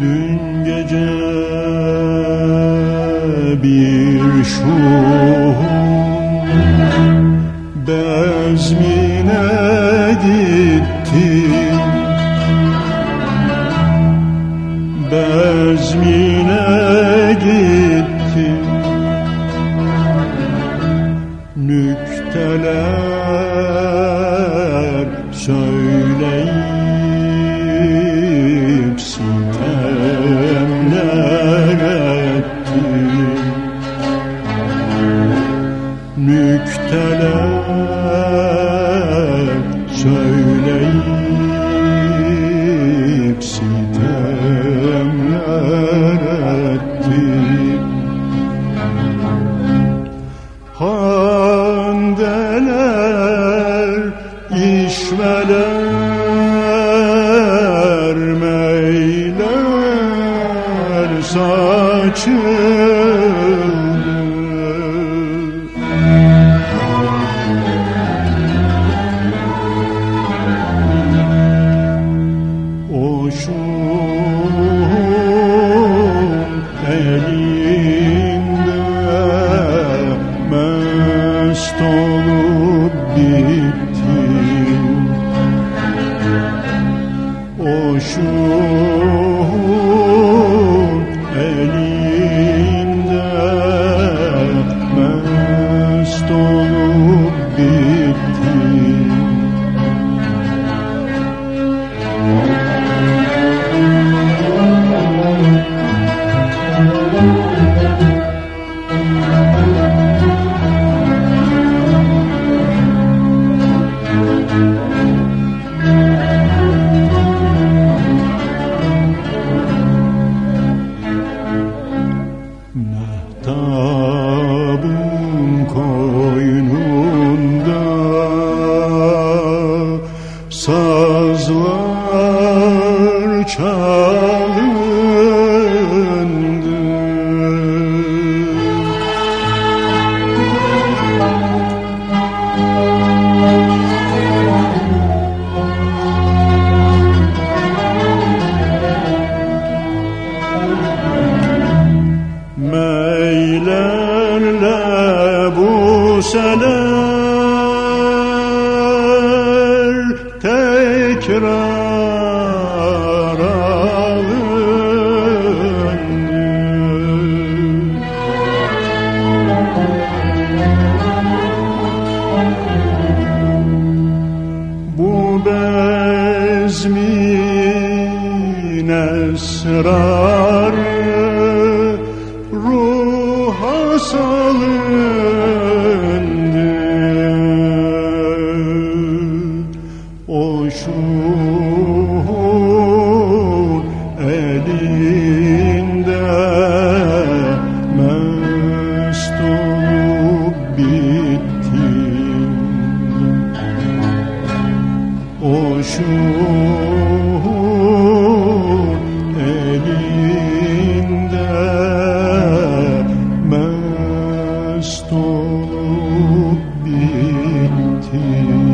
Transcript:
Dün gece bir şuhur Bezmine gittim Bezmine gittim Nükteler söyleyin. Nükteler söyleyip sitemler ettim Handeler, işveler, meyler saçıldı çalındı Meylerle bu seler tekrar bezmin esrarı ruha salındı O şuur bitti.